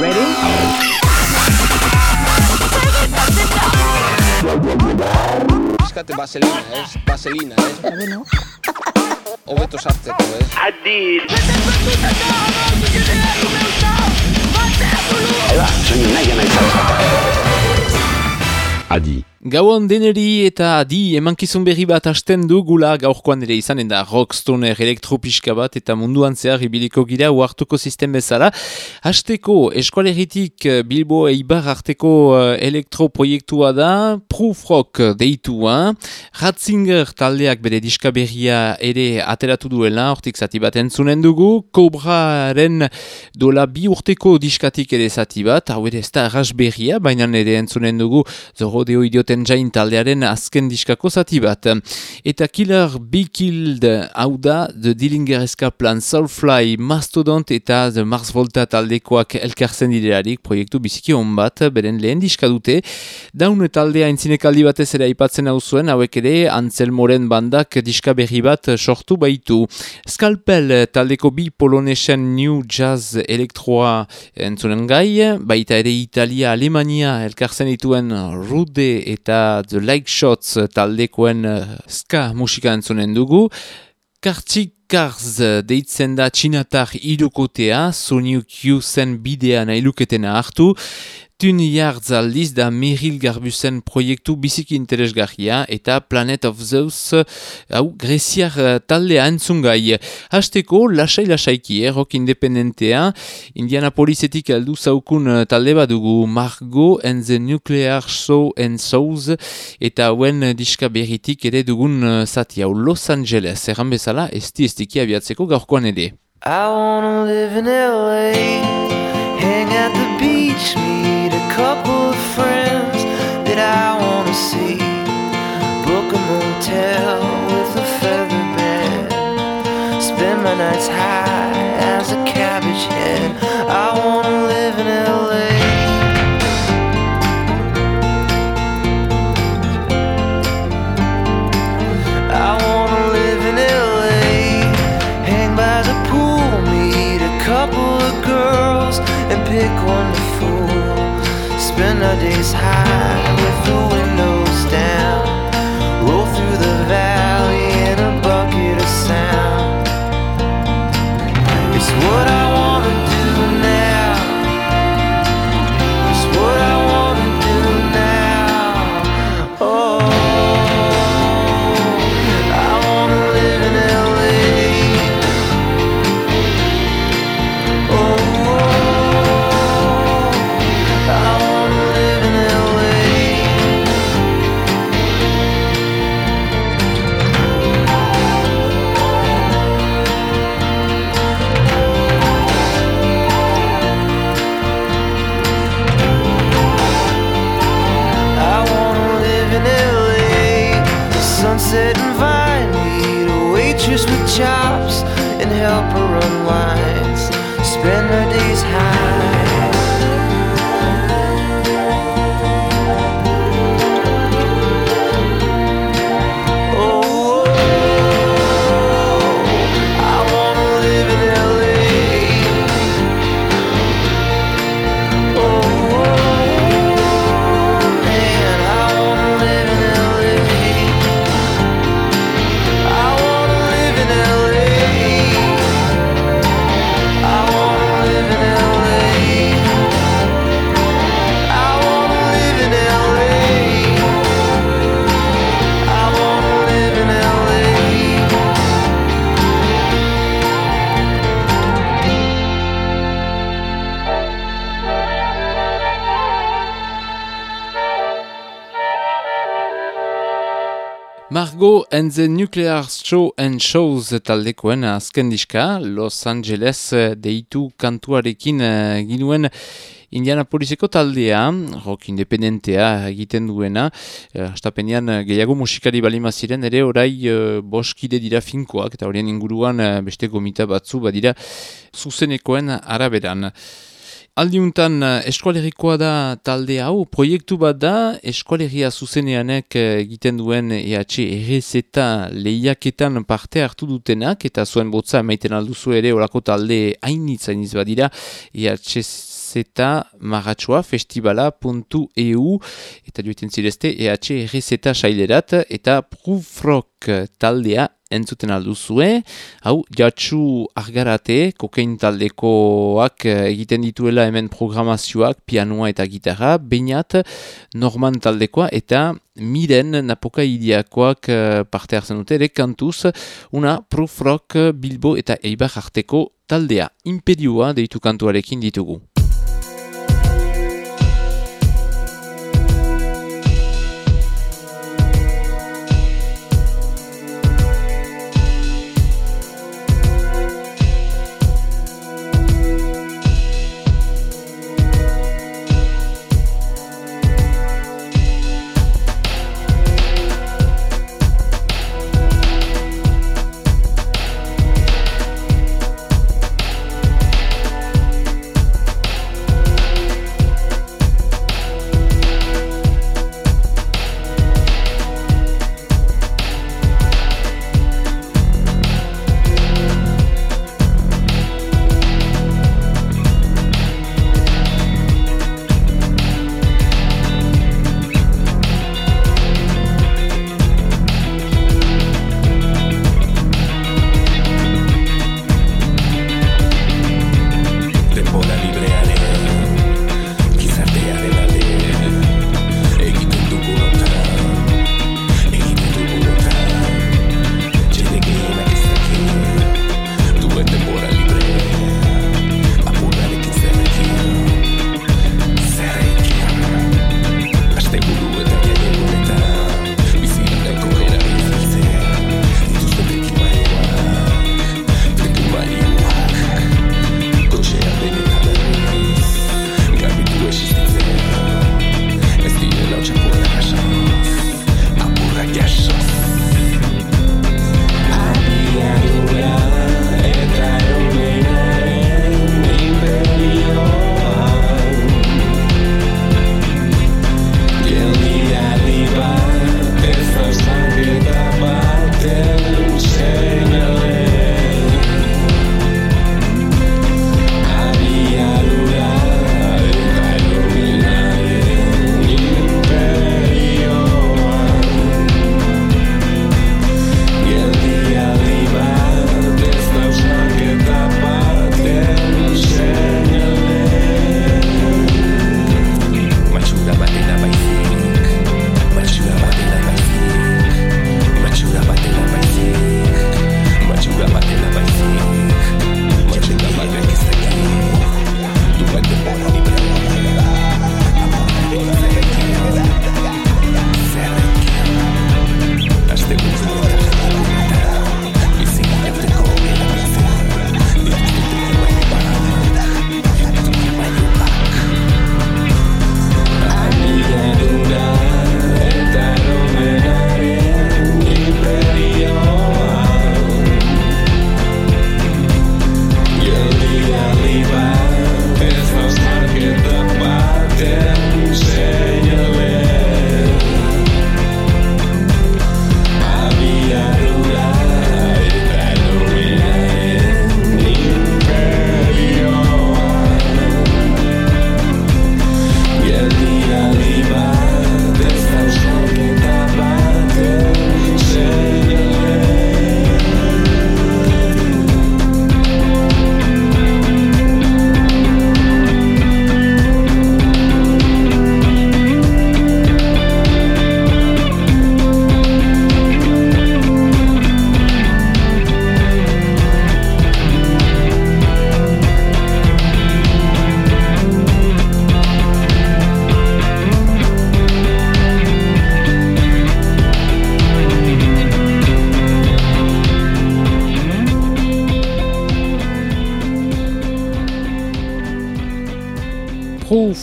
Ready? Eskate vaselina, ez? Vaselina, ez? Bueno. Hobeto sartzeko, ez? Adi. Gauan deneri eta adi emankizun berri bat hasten dugula gaurkoan ere izanen da rockstoner elektropiska bat eta munduan zehar ibiliko gira uartuko sistem bezala. Hasteko eskualeritik eh, Bilbo eibar arteko uh, elektroproiektua da Proof Rock deitua. Ratzinger taldeak bere diska berria ere ateratu duela, hortik zati bat entzunen dugu. Kobraren dola bi urteko diskatik ere zati bat, hau ere ez da arras baina ere entzunen dugu zorrodeo idioten jain taldearen azken diskako zati bat. Eta Killer Be Killed hau da The Dillinger Plan Soulfly Mastodont eta The Mars Volta taldekoak elkartzen direlarik proiektu biziki hon bat, beren lehen diska dute. Daun taldea entzinekaldi batez ere aipatzen hau zuen, hauek ere Anselmoren bandak diska berri bat sortu baitu. Scalpel taldeko bi polonesen New Jazz Elektroa entzunen gai, baita ere Italia, Alemania elkartzen dituen Rude eta The Like Shots taldekoen uh, ska musika entzunen dugu. Kartzik Cars deitzen da txinatar irukotea, Soniuk zen bidea nahi luketena hartu. Tun Yards aldiz da Meryl Garbusen proiektu biziki interesgarria eta Planet of Zeus hau greziar uh, taldea entzungai. Hasteko, lasai-lasaiki, eh, rock independentea, Indianapolisetik aldu zaukun uh, talde badugu Margot and the Nuclear Show and Souls eta hauen diska berritik ere dugun zati hau Los Angeles, erran bezala, esti estiki abiatzeko gaurkoan ere. I wanna live in LA, beach, meet a couple of friends that I wanna see. Book a motel with a feather bed, spend my nights high as a cabbage head. I wanna live in LA. is high. spinning and the Nuclear Show and Shows taldekoen azken diska, Los Angeles eh, deitu kantuarekin uh, ginuen Indianapoliseko taldea, rock independentea egiten duena, uh, astapenean eh, gehiago musikari balima ziren ere orai boskide dira finkoak, eta horien inguruan beste gomita batzu badira zuzenekoen araberan. Aldiuntan eh, eskualerikoa da talde hau, proiektu bat da, eskualeria zuzeneanek eh, egiten duen EH errezeta lehiaketan parte hartu dutenak, eta zuen botza maiten alduzu ere orako talde hainitz hainitz badira. EH zeta marratxoa festivala.eu eta joiten zirezte EH errezeta sailerat eta Prufrock taldea entzuten alduzue. Hau, jatsu argarate, kokain taldekoak eh, egiten dituela hemen programazioak, pianoa eta gitarra, bainat norman taldekoa eta miren napoka idiakoak eh, parte hartzen dute, ere kantuz, una proof rock bilbo eta eibar arteko taldea. Imperioa deitu kantuarekin ditugu.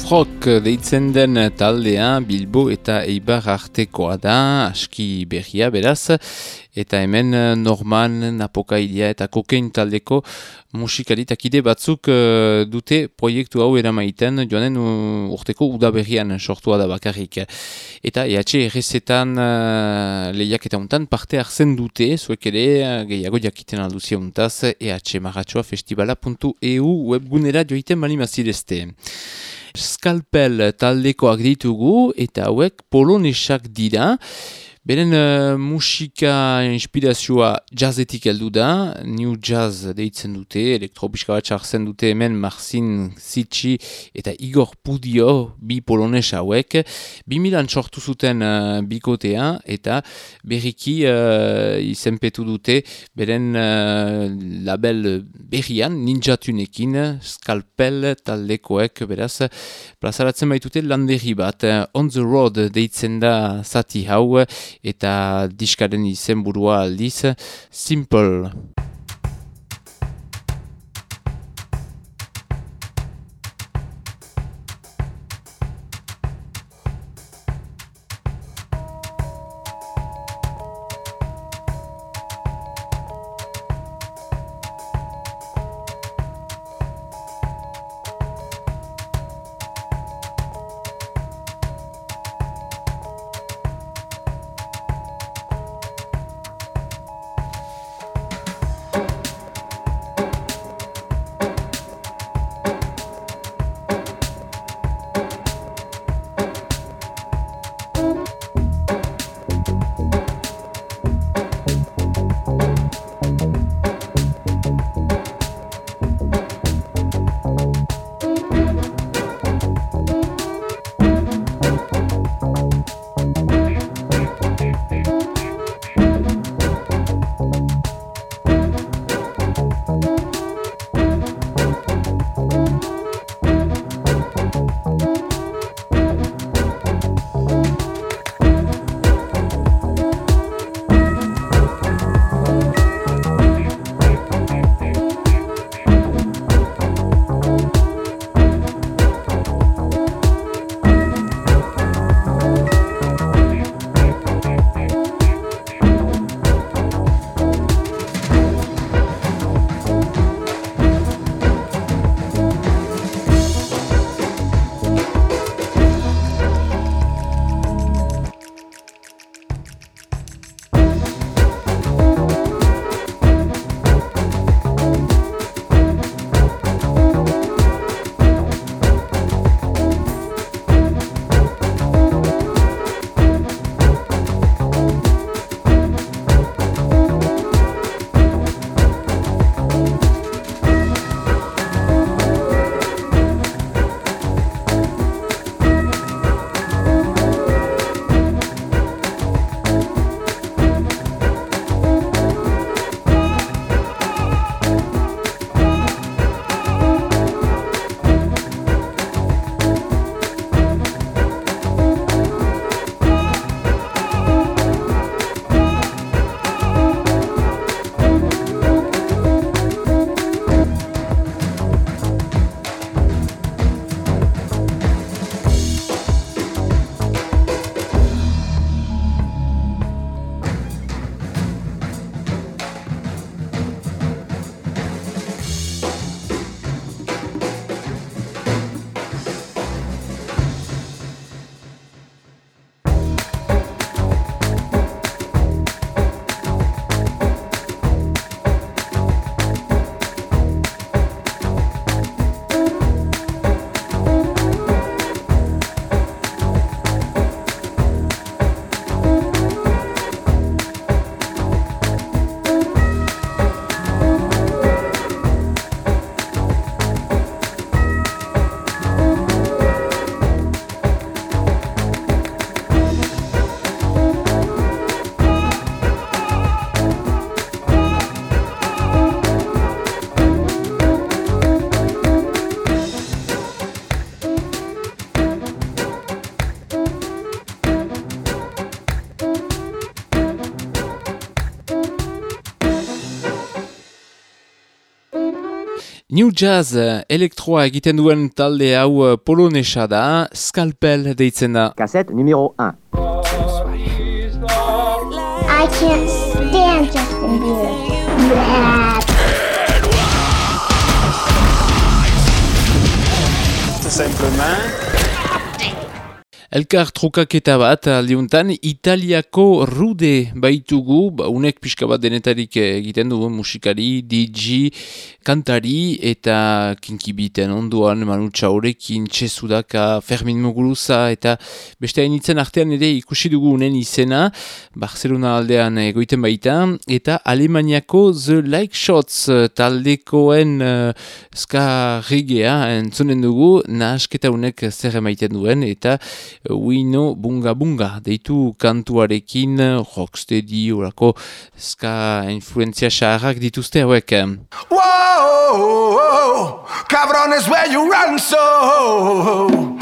Deitzen den taldea Bilbo eta Eibar artekoa da, aski berria beraz, eta hemen uh, Norman, Napoka Ilia eta Kokein taldeko musikaritakide batzuk uh, dute proiektu hau eramaiten joanen uh, urteko udaberrian sortua da bakarrik. Eta EH errezetan uh, lehiak eta untan parte hartzen dute, zuek ere gehiago jakiten alduzia untaz, EH Maratsoa Festivala.eu webgunera joiten bali mazirezte. Skalpel taldekoak ditugu eta hauek polonesak dira. Beren uh, musika inspirazioa jazzetik heldu da, new jazz deitzen dute, elektropiska bat chartzen dute hemen Marcin Zitsi eta Igor Pudio bi polones hauek. Bi sortu zuten uh, bikotea eta berriki uh, izenpetu dute beren label berrian ninjatunekin skalpel taldekoek beraz plazaratzen baitute landerri bat. on the road deitzen da zati hau eta diskaren izenburua aldiz Simple. New Jazz elektroa egiten duen talde hau uh, polonesa da, Scalpel deitzen da. Cassette numéro 1. I can't stand. Tout simplement. Elkar trukaketa bat aldiuntan Italiako rude baitugu, ba, unek pixka bat denetarik egiten du musikari, DJ, kantari eta kinkibiten onduan manutsa horrekin txesudaka, Fermin Muguruza eta beste hainitzen artean ere ikusi dugu unen izena, Barcelona aldean egoiten baita, eta Alemaniako The Like Shots taldekoen uh, ska regea entzunen dugu, nahasketa unek zer emaiten duen, eta Uino Bunga Bunga deitu kantuarekin rocksteady orako ska influenzia xarrak dituzte hauek. Whoa, cabrones, where you run so?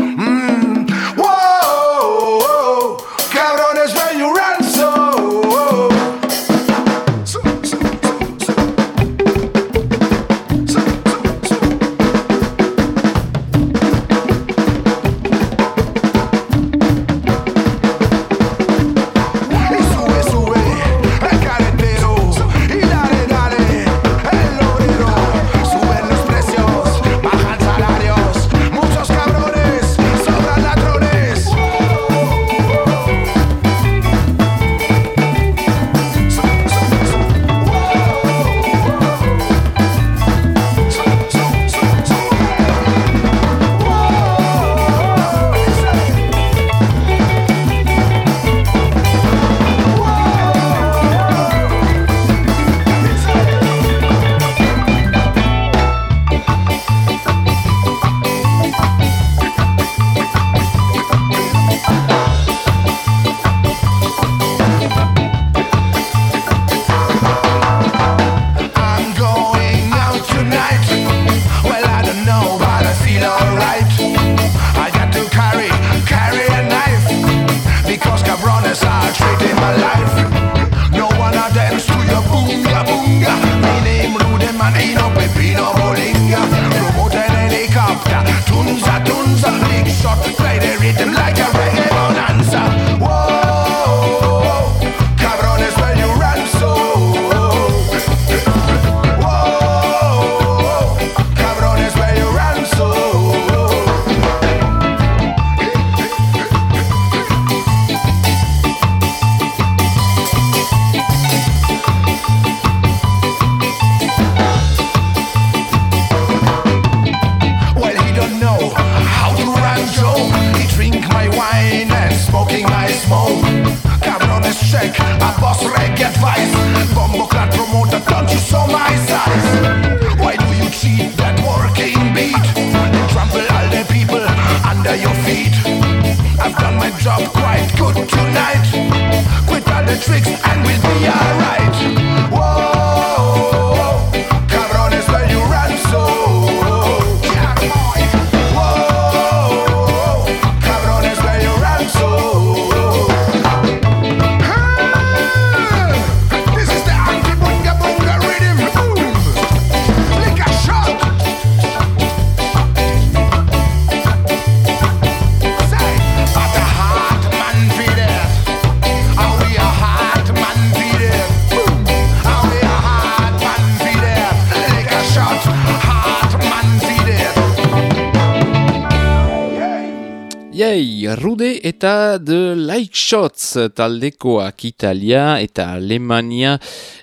Taldekoak Italia eta Alemania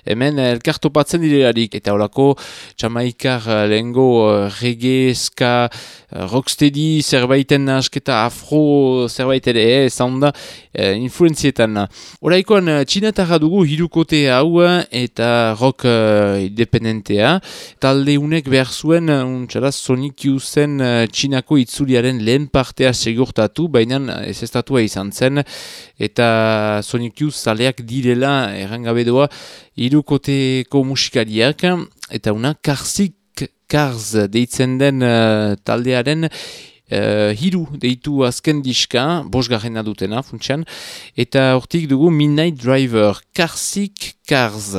hemen elkartopatzen direlarik. Eta horako Jamaikar lehengo eh, reggae, ska, eh, rocksteady zerbaiten asketa afro zerbait ere eh, esan da eh, influenzietan. Horaikoan txinatarra dugu hirukote hau eh, eta rock eh, independentea. Talde unek behar zuen eh, untxara Sonic Youth-en eh, txinako itzuliaren lehen partea segurtatu, baina ez estatua izan zen. Eta Sonic Youth zaleak direla errangabe doa hirukoteko musikariak eta una Karsik Kars deitzen den eh, taldearen Uh, hiru deitu azken diska, bosgarrena dutena, funtsian, eta hortik dugu Midnight Driver, Karsik Kars.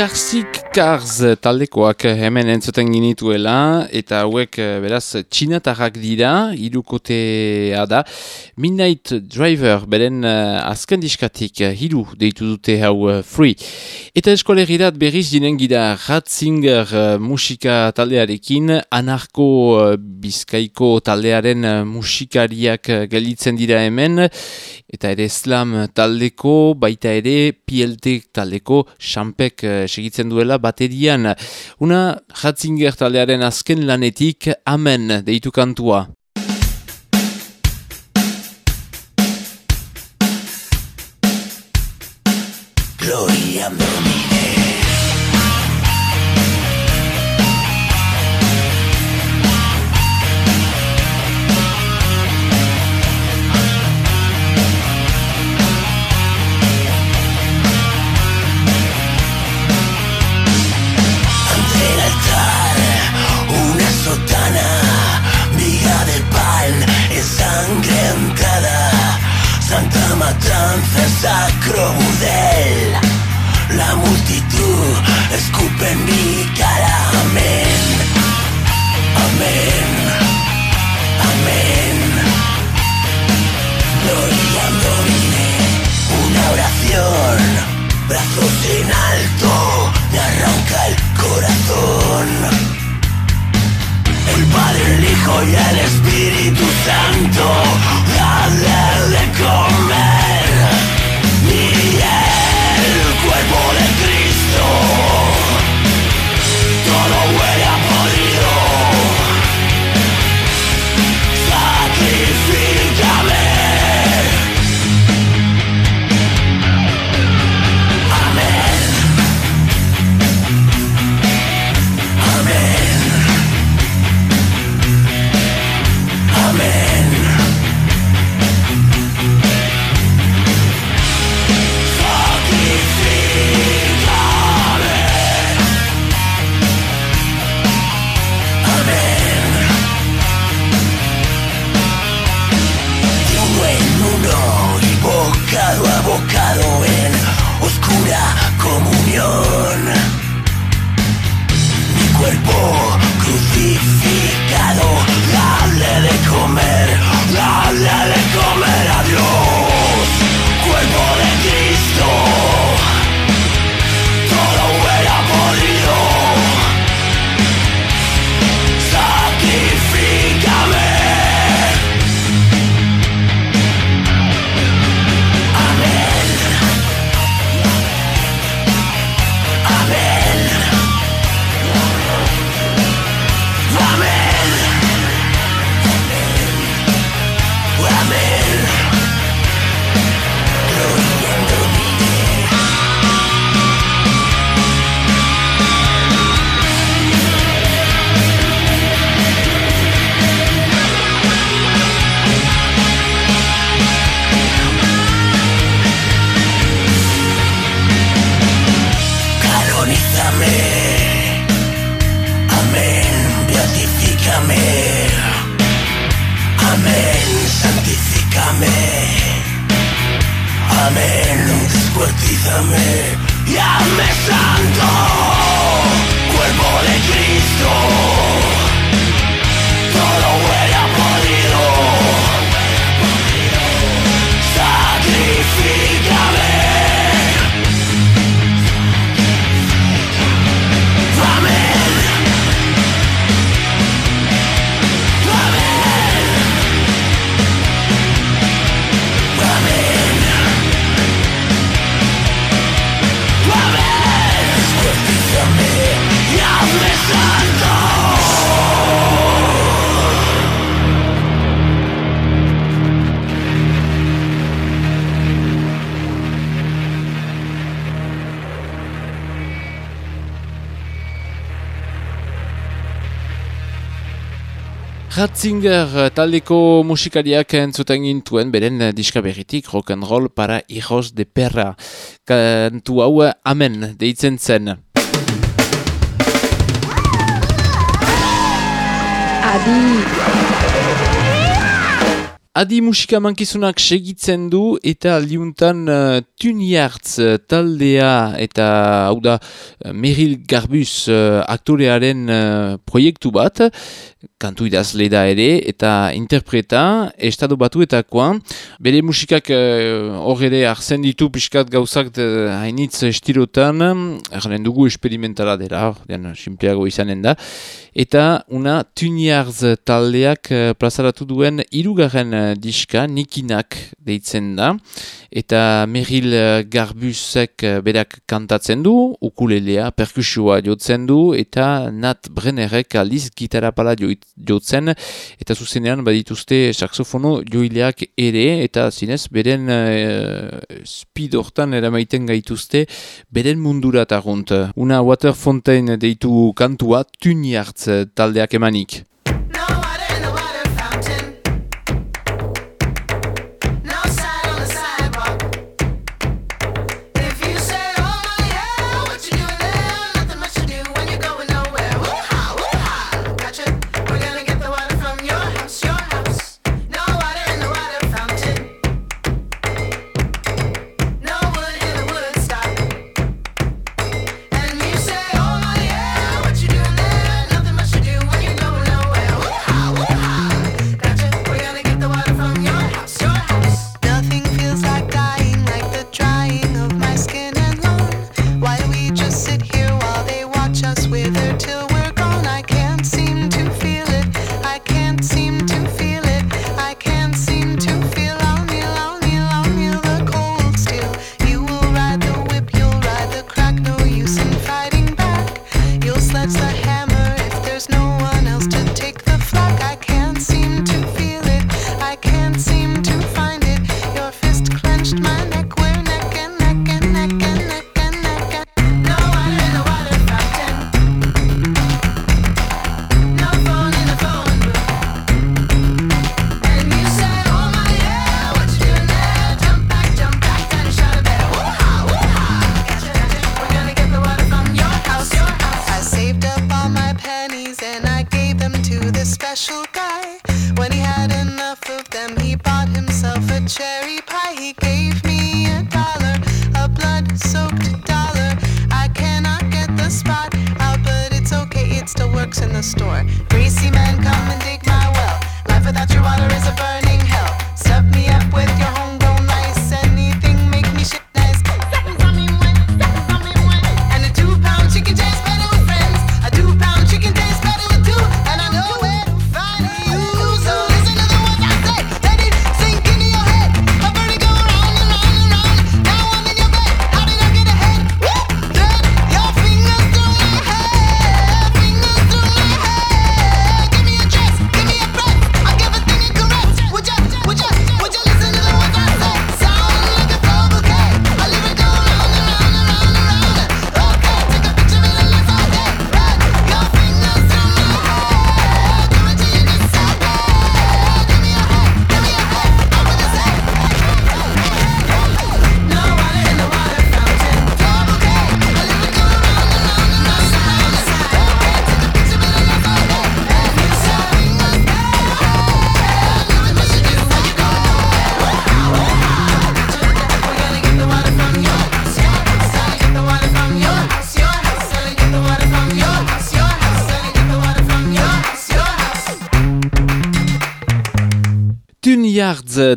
Karsik Kars taldekoak hemen entzuten ginituela eta hauek eh, beraz txinatarrak dira, irukotea da. Midnight Driver beren uh, azken diskatik uh, hiru deitu dute hau free. Eta eskolegirat berriz dinen gira Ratzinger musika taldearekin, anarko uh, bizkaiko taldearen musikariak uh, gelitzen dira hemen, eta ere slam taldeko, baita ere PLT taldeko, xampek segitzen duela baterian. Una Ratzinger taldearen azken lanetik amen deitu kantua. gloria me. Matanza sacro budel. La multitud escupe mi cara. Amén. Amén. Amén. Gloria domine. Una oración. Brazos en alto. Me arranca el corazón. El Padre, el Hijo y el Espíritu Santo, dale Ratzinger eh, taldeko musikariak entzuten gintuen beren eh, diska berritik rock and roll para hijos de perra. Kantu hau eh, amen deitzen zen. Adi. Adi musika mankizunak segitzen du eta liuntan uh, Tuniartz uh, taldea eta hau da uh, Meryl Garbus uh, aktorearen uh, proiektu bat. Kantu idazle da ere eta interpreta estado batuetakoan bere musikak hor uh, ere arzen ditu pixkat gauzak hainitz estirotan erren dugu esperimentala dela den simpleago izanen da. Eta una Tuniartz taldeak uh, plazaratu duen irugarren diska, Nikinak deitzen da, eta Meryl Garbusek eh, berak kantatzen du, ukulelea, perkusioa jotzen du, eta Nat Brennerek aliz gitarra pala jotzen, eta zuzenean badituzte saxofono joileak ere, eta zinez, beren uh, speed eramaiten gaituzte, beren mundura tagunt. Una Water Fontaine deitu kantua, tuniartz taldeak emanik.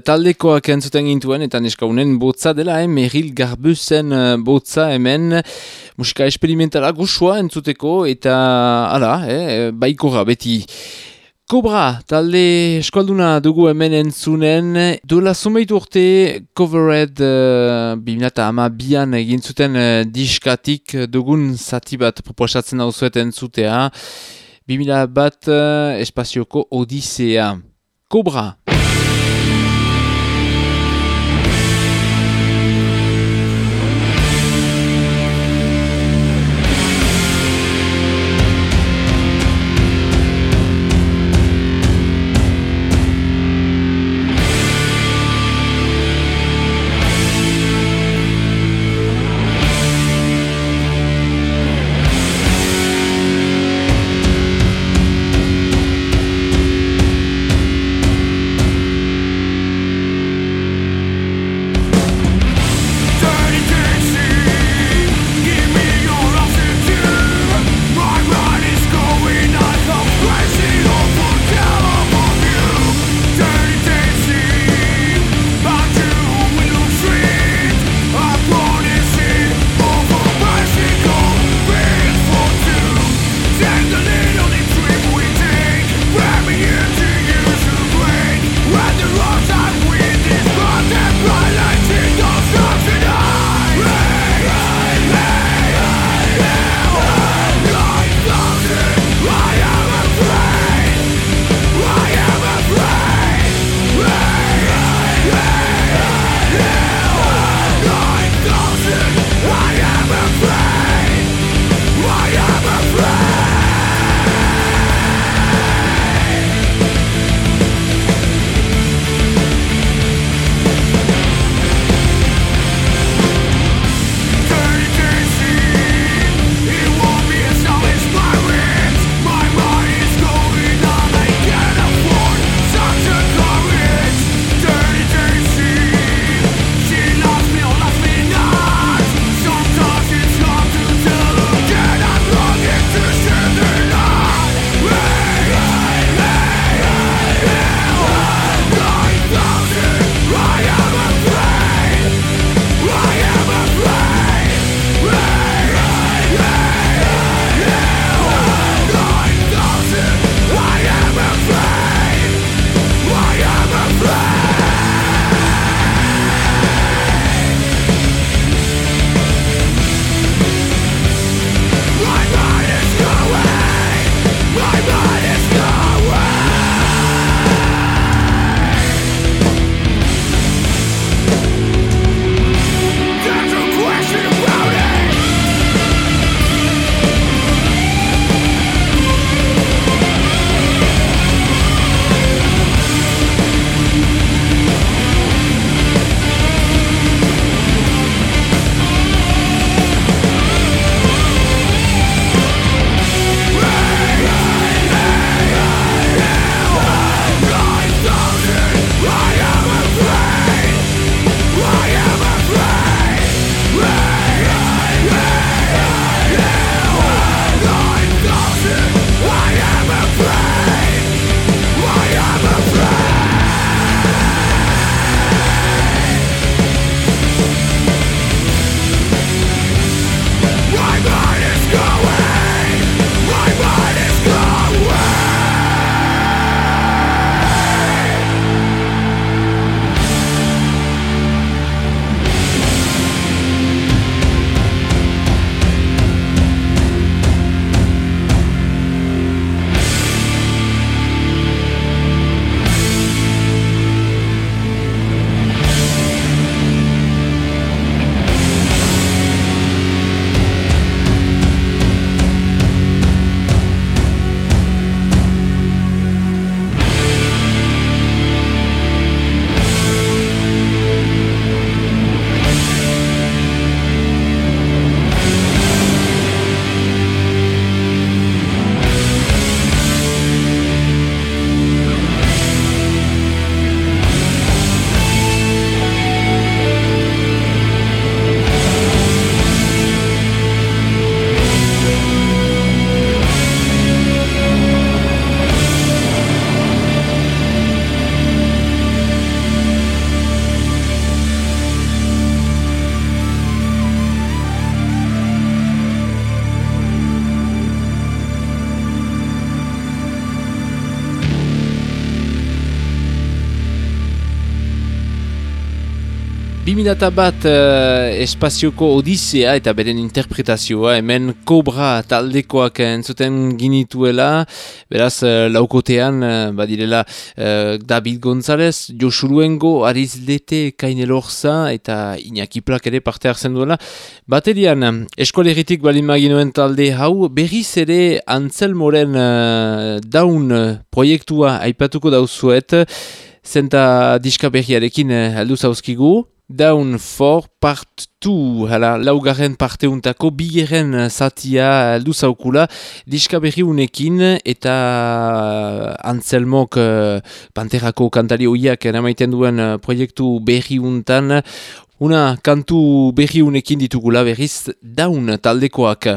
Taldekoak entzuten gintuen eta neskaunen botza dela, eh? Meryl Garbusen eh, botza hemen musika esperimentala gusua entzuteko eta ala, eh? baikora beti. Kobra, talde eskualduna dugu hemen entzunen, dola zumeitu urte covered uh, bimilata ama bian egin uh, diskatik dugun zati bat proposatzen hau zueten entzutea, bimila bat uh, espazioko odisea. Kobra! 2000 bat uh, espazioko odisea eta beren interpretazioa hemen Cobra taldekoak entzuten ginituela. Beraz uh, laukotean uh, badirela uh, David González Josuruengo Arizlete Kainelorza eta Iñaki Plak ere parte hartzen duela. Baterian eskoleritik balin maginoen talde hau berriz ere Antzelmoren uh, daun proiektua aipatuko dauzuet. Zenta diska berriarekin heldu zauzkigu, Down for part 2, hala, laugarren parte untako, bigeren zatia aldu zaukula, diska berri unekin eta Anselmok uh, Panterako kantari hoiak eramaiten duen uh, proiektu berri untan, una kantu berri unekin ditugula berriz Down taldekoak.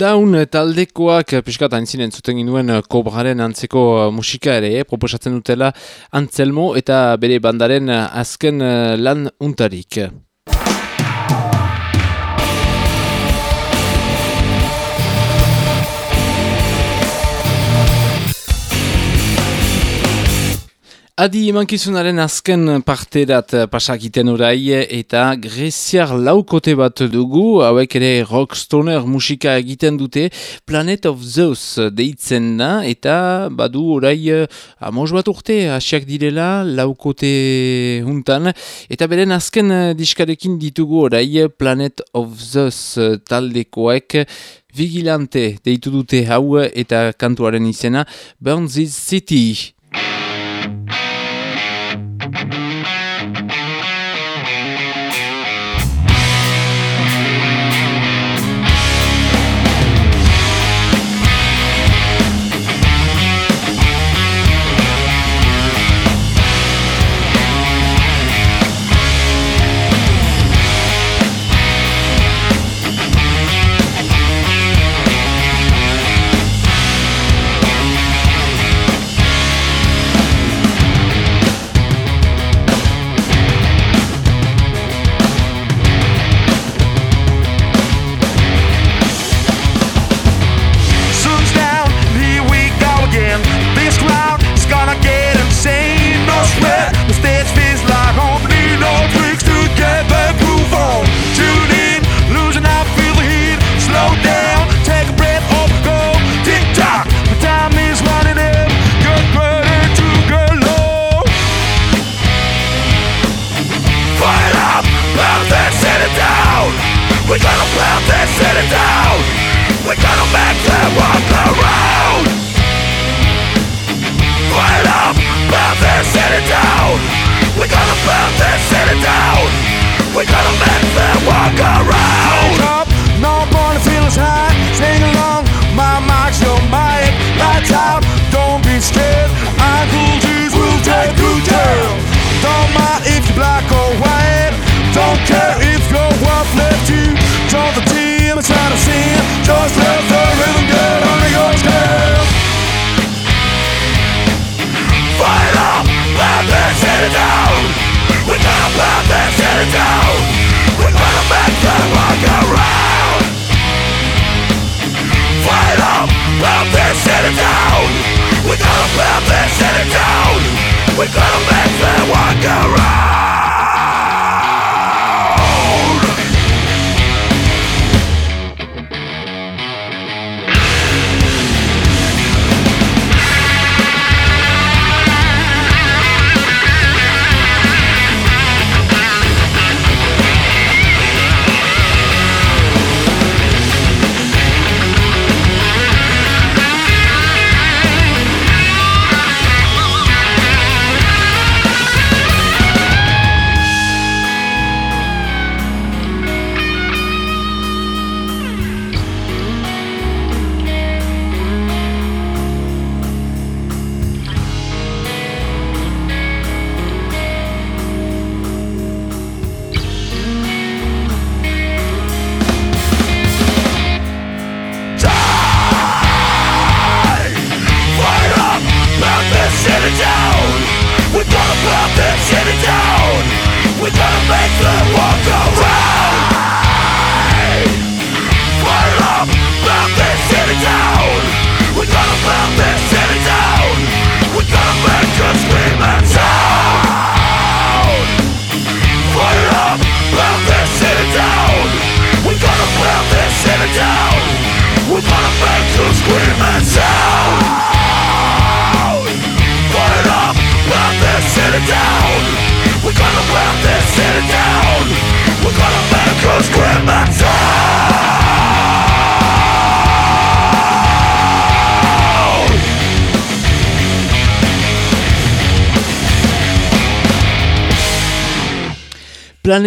Daun taldekoak piskat aintzinen zuten ginuen kobraren antzeko musika ere, eh, proposatzen dutela Antzelmo eta bere bandaren azken lan untarik. Adi emankizunaren azken parterat pasakiten orai eta greziar laukote bat dugu, hauek ere rockstoner musika egiten dute, Planet of Zeus deitzen da, eta badu orai amos bat urte, asiak direla laukote juntan, eta beren azken diskarekin ditugu orai Planet of Zeus taldekoek, Vigilante deitu dute hau eta kantuaren izena Burns City. Thank you.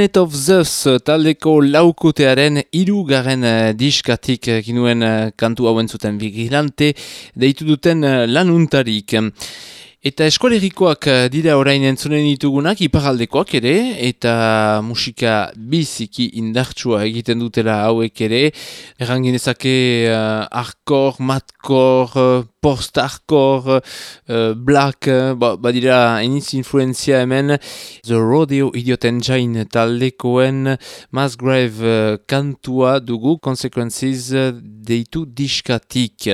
Planet of Zeus taldeko laukotearen irugarren uh, diskatik uh, ginuen uh, kantu hauen zuten vigilante deitu duten uh, lanuntarik. Eta eskolerikoak eh, dira orain entzunen ditugunak, iparaldekoak ere, eta musika biziki indartsua egiten dutela hauek ere. Errangin ezake uh, arkor, matkor, uh, post-arkor, uh, black, uh, ba, badira iniz influenzia hemen. The Rodeo Idiot Engine taldekoen Masgrave uh, kantua dugu, Consequences uh, deitu diskatik.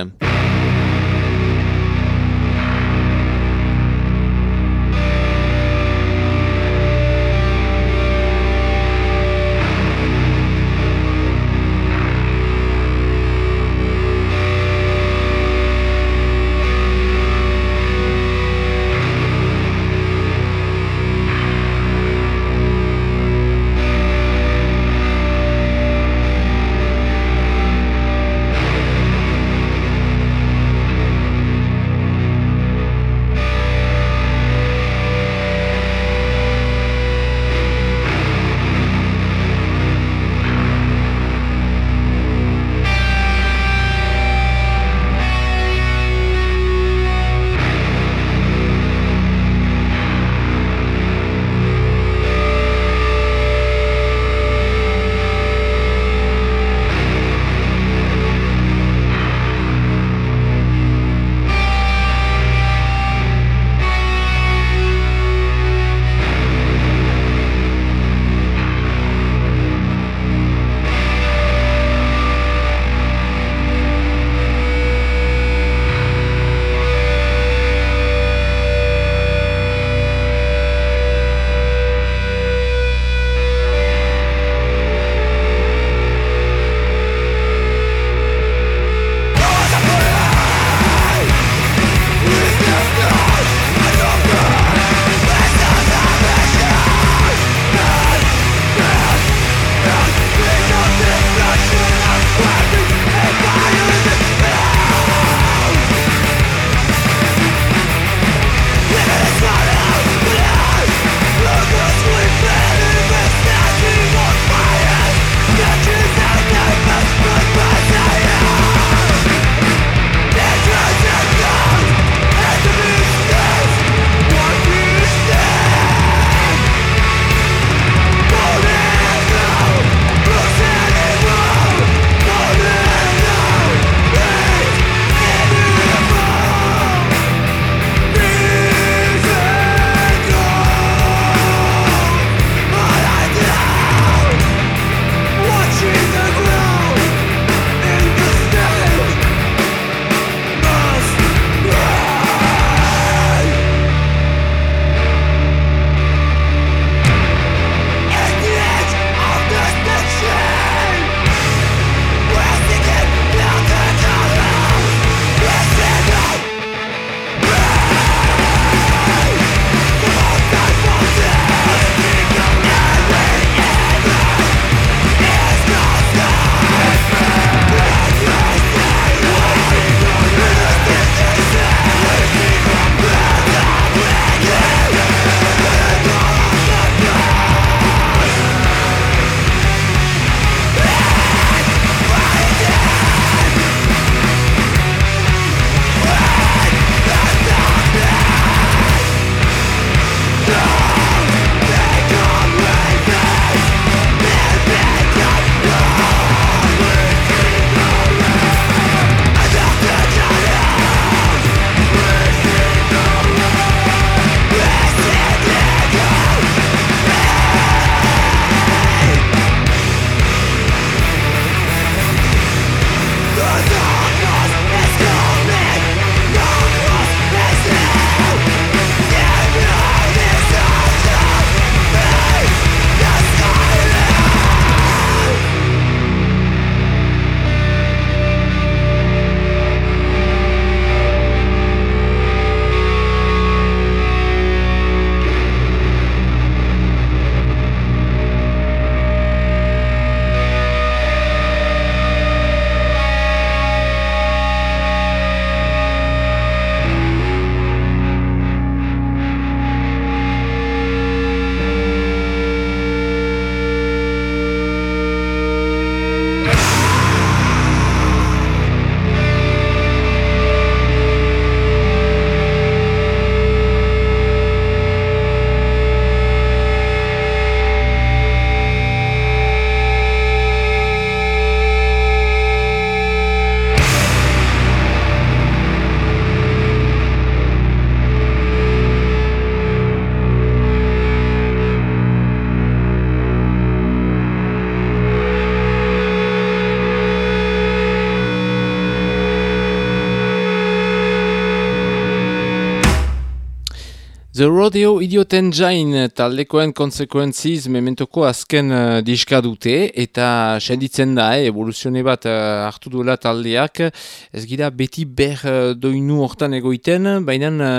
Rodeo Idioten Jain taldekoen konsekuen,ziz mementoko azken uh, diska dute eta senditzen da, eh, evoluzione bat uh, hartu duela taldeak ez gira beti ber uh, doinu hortan egoiten, baina uh,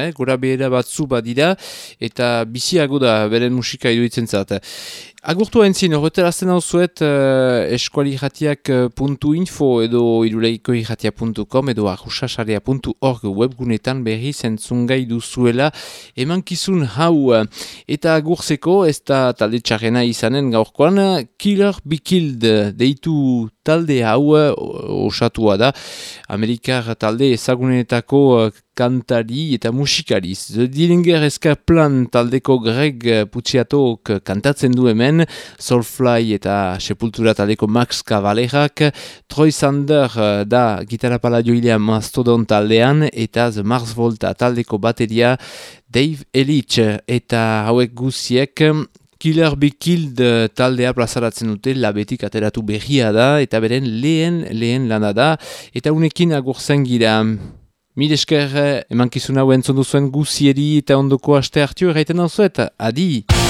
eh, gora behera batzu badira eta biziago da beren musika iduitzen zat. Agurtu entzin, horretarazten hau zuet uh, eskualiratiak.info edo iruleikoirratia.com edo arrusasarea.org webgunetan berri zentzungai duzuela eman kizun hau. Eta agurzeko ez da talde txarrena izanen gaurkoan Killer Be Killed deitu talde hau osatua da. Amerikar talde ezagunetako kantari eta musikariz. The Dillinger Plan taldeko Greg Putsiatok kantatzen du hemen, Soulfly eta Sepultura taldeko Max Cavalerak, Troy Sander eh, da gitarra pala joilea Mastodon taldean, eta The Mars Volta taldeko bateria Dave Elitch eta hauek guziek Killer Be Killed taldea plazaratzen dute labetik ateratu berria da eta beren lehen lehen lana da eta unekin agurzen gira. Mil esker emankizun hau entzun duzuen guzieri eta ondoko aste hartio erraiten hau zuet. Adi!